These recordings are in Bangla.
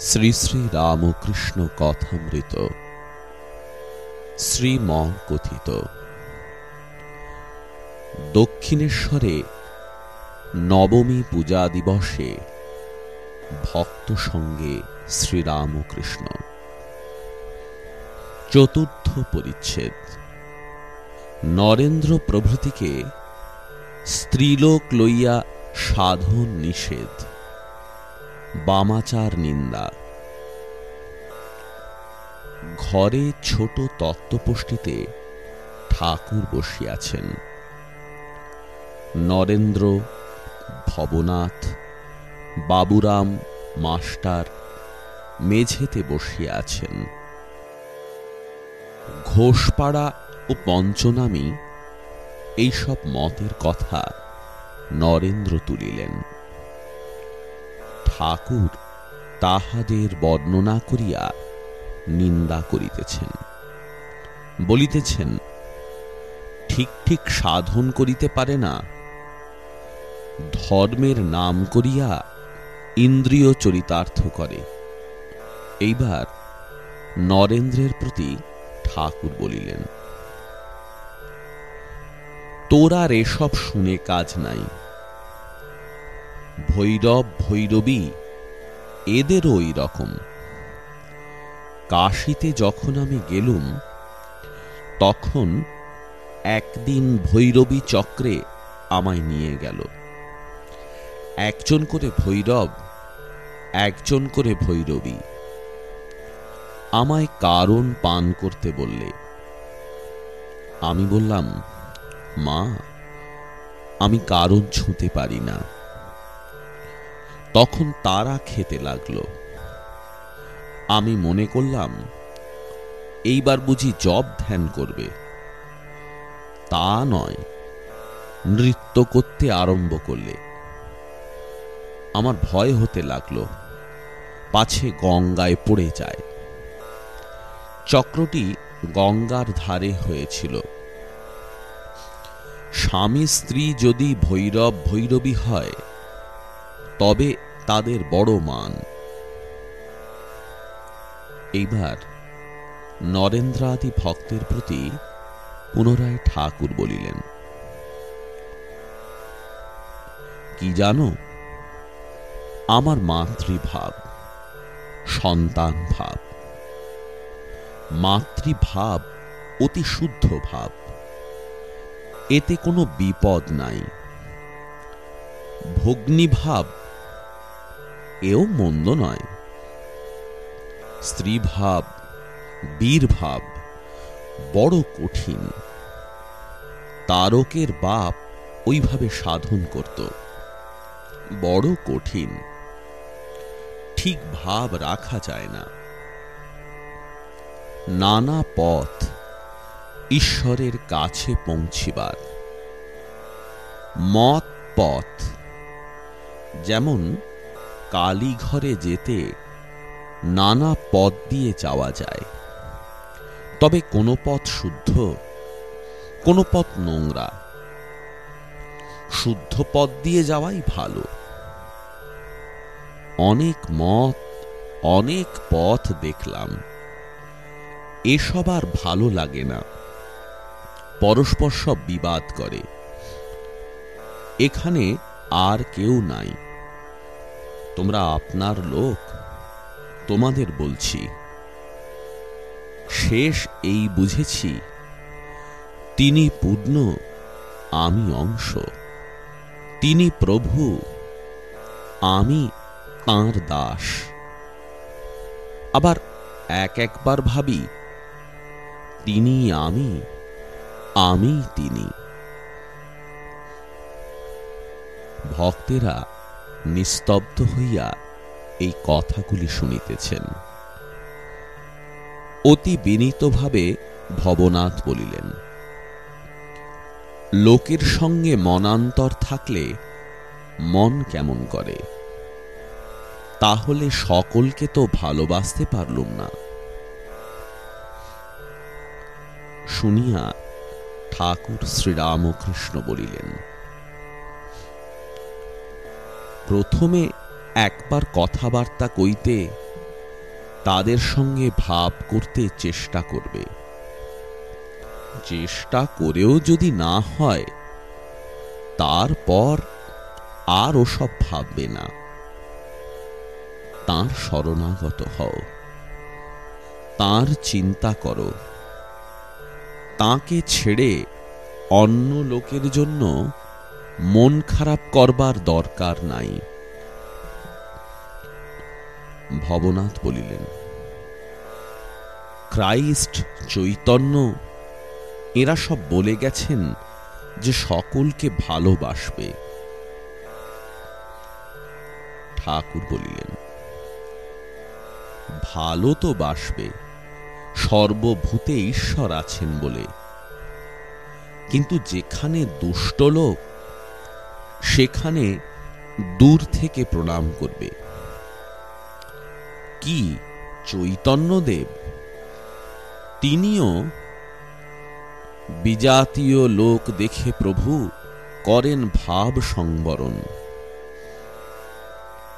শ্রী শ্রী রামকৃষ্ণ কথামৃত। শ্রীম কথিত দক্ষিণেশ্বরে নবমী পূজা দিবসে ভক্ত সঙ্গে শ্রীরামকৃষ্ণ। চতুর্থ পরিচ্ছেদ। নরেন্দ্র প্রভৃতিকে স্ত্রীলোক লইয়া সাধন নিষেধ। বামাচার নিন্দা। ঘরে ছোট তত্ত্বপোষ্টিতে ঠাকুর বসিয়াছেন। নরেন্দ্র, ভবনাথ, বাবুরাম, মাস্টার মেঝেতে বসিয়া আছেন ঘোষপাড়া ও পঞ্চনামী এইসব মতের কথা নরেন্দ্র তুলিলেন। ঠাকুর তাহাদের বর্ণনা করিয়া নিন্দা করিতেছেন। বলিতেছেন, ঠিক ঠিক সাধন করিতে পারে না। ধর্মের নাম করিয়া ইন্দ্রিয় চরিতার্থ করে। এইবার নরেন্দ্রের প্রতি ঠাকুর বলিলেন তোরার এসব শুনে কাজ নাই। ভৈরব ভৈরবী, এদেরও ওই রকম। কাশিতে যখন আমি গেলুম, তখন একদিন ভৈরবী চক্রে আমায় নিয়ে গেল। একজন করে ভৈরব, একজন করে ভৈরবী। আমায় কারণ পান করতে বললে। আমি বললাম, মা, আমি কারণ ছুঁতে পারি না। তখন তারা খেতে লাগল। আমি মনে করলাম, এইবার বুঝি জব ধ্যান করবে। তা নয়, নৃত্য করতে আরম্ভ করলে। আমার ভয় হতে লাগল, পাছে গঙ্গায় পড়ে যায়। চক্রটি গঙ্গার ধারে হয়েছিল। স্বামী স্ত্রী যদি ভৈরব ভৈরবী হয় তবে তাদের বড় মান। এইবার নরেন্দ্রাদি ভক্তের প্রতি পুনরায় ঠাকুর বলিলেন, কি জানো, আমার মাতৃভাব সন্তান ভাব। মাতৃভাব অতি শুদ্ধ ভাব। এতে কোনো বিপদ নাই। ভগ্নিভাব এও মন্দ নয়। স্ত্রীভাব, বীরভাব বড় কঠিন। তারকের বাপ ওইভাবে সাধন করত। বড় কঠিন। ঠিক ভাব রাখা যায় না। নানা পথ ঈশ্বরের কাছে পৌঁছিবার। মত পথ যেমন কালীঘরে যেতে নানা পথ দিয়ে যাওয়া যায়। তবে কোনো পথ শুদ্ধ, কোনো পথ নোংরা। শুদ্ধ পথ দিয়ে যাওয়াই ভালো। অনেক মত, অনেক পথ দেখলাম। এসব আর ভালো লাগে না। পরস্পর সব বিবাদ করে। এখানে আর কেউ নাই। তোমরা আপনার লোক। তোমাদের বলছি, শেষ এই বুঝেছি, তিনি পূর্ণ, আমি অংশ। তিনি প্রভু, আমি তাঁর দাস। আবার এক একবার ভাবি, তিনি আমি আমি তিনি। ভক্তেরা নিস্তব্ধ হইয়া এই কথাগুলি শুনিতেছেন। অতি বিনীতভাবে ভবনাথ বলিলেন, লোকের সঙ্গে মনান্তর থাকলে মন কেমন করে? তাহলে সকলকে তো ভালোবাসতে পারলুম না। শুনিয়া ঠাকুর শ্রীরামকৃষ্ণ বলিলেন প্রথমে একবার কথাবার্তা কইতে তাদের সঙ্গে ভাব করতে চেষ্টা করবে। চেষ্টা করেও যদি না হয়, তারপর আর ওসব ভাববে না। তার শরণাগত হও। তার চিন্তা করো। তাকে ছেড়ে অন্য লোকের জন্য মন খারাপ করবার দরকার নাই। ভবনাথ বলিলেন, ক্রাইস্ট, চৈতন্য, এরা সব বলে গেছেন যে সকলকে ভালোবাসবে। ঠাকুর বলিলেন, ভালো তো বাসবে, সর্বভূতে ঈশ্বর আছেন বলে। কিন্তু যেখানে দুষ্ট লোক সেখানে দূর থেকে প্রণাম করবে। কি চৈতন্যদেব? তিনিও বিজাতীয় লোক দেখে প্রভু করেন ভাব সংবরণ।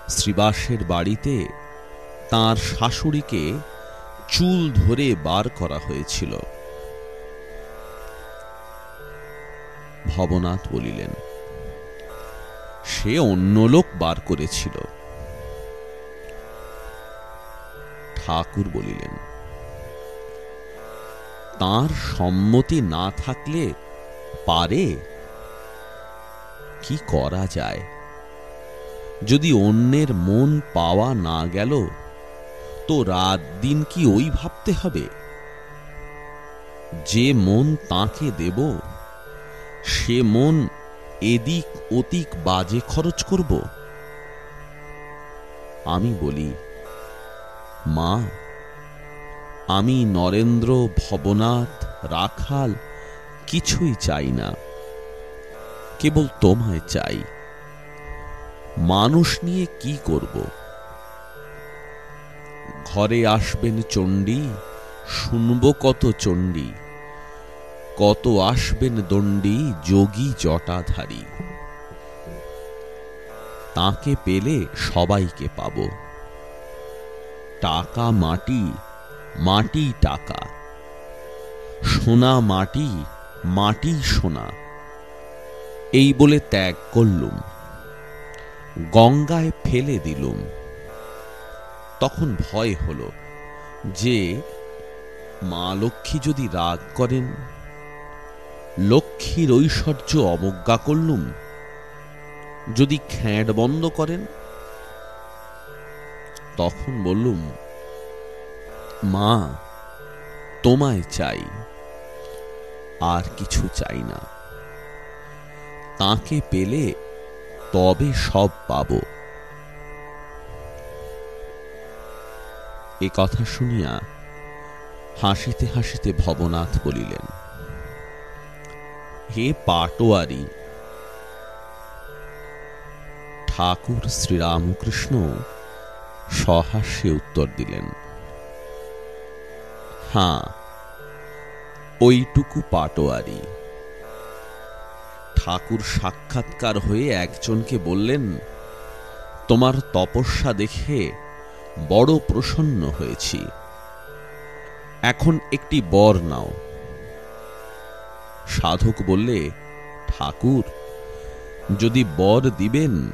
শ্রীবাসের বাড়িতে তার শাশুড়িকে চুল ধরে বার করা হয়েছিল। ভবনাথ বলিলেন সে অন্য লোক বার করেছিল। ঠাকুর বলিলেন, তার সম্মতি না থাকলে পারে? কি করা যায়? যদি অন্যের মন পাওয়া না গেল, তো রাত দিন কি ওই ভাবতে হবে? যে মন তাকে দেব, সে মন এদিক অতিক বাজে খরচ করব। আমি বলি, মা, আমি নরেন্দ্র, ভবনাথ, রাখাল কিছুই চাই না। কেবল তোমায় চাই। মানুষ নিয়ে কি করব? ঘরে আসবেন চণ্ডী, শুনব কত চণ্ডী। কত আসবেন দণ্ডী যোগী জটাধারী। তাকে পেলে সবাইকে পাব। টাকা মাটি মাটি টাকা। সোনা মাটি মাটি সোনা। এই বলে ত্যাগ করলুম। গঙ্গায় ফেলে দিলুম। তখন ভয় হল যে, মা লক্ষ্মী যদি রাগ করেন লক্ষ্মীর ঐশ্বর্য অবজ্ঞা করলুম। যদি খ্যাঁট বন্ধ করেন, তখন বললুম, মা, তোমায় চাই, আর কিছু চাই না। তাকে পেলে তবে সব পাব। এ কথা শুনিয়া হাসিতে হাসিতে ভবনাথ বলিলেন হে পাটোয়ারি। ঠাকুর শ্রীরামকৃষ্ণ সহাস্যে উত্তর দিলেন হাঁ ওইটুকু পাটোয়ারি। ঠাকুর সাক্ষাৎকার হয়ে একজনকে বললেন, তোমার তপস্যা দেখে বড় প্রসন্ন হয়েছি। এখন একটি বর নাও। সাধক বললে, ঠাকুর, যদি বর দিবেন,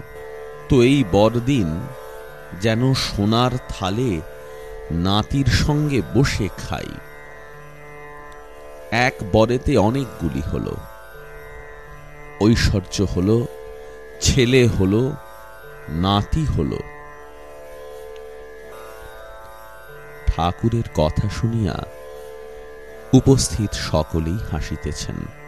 তো এই বর দিন যেন সোনার থালে নাতির সঙ্গে বসে খাই। এক বরেতে অনেকগুলি হল। ঐশ্বর্য হল, ছেলে হল, নাতি হল। ঠাকুরের কথা শুনিয়া উপস্থিত সকলেই হাসিতেছেন।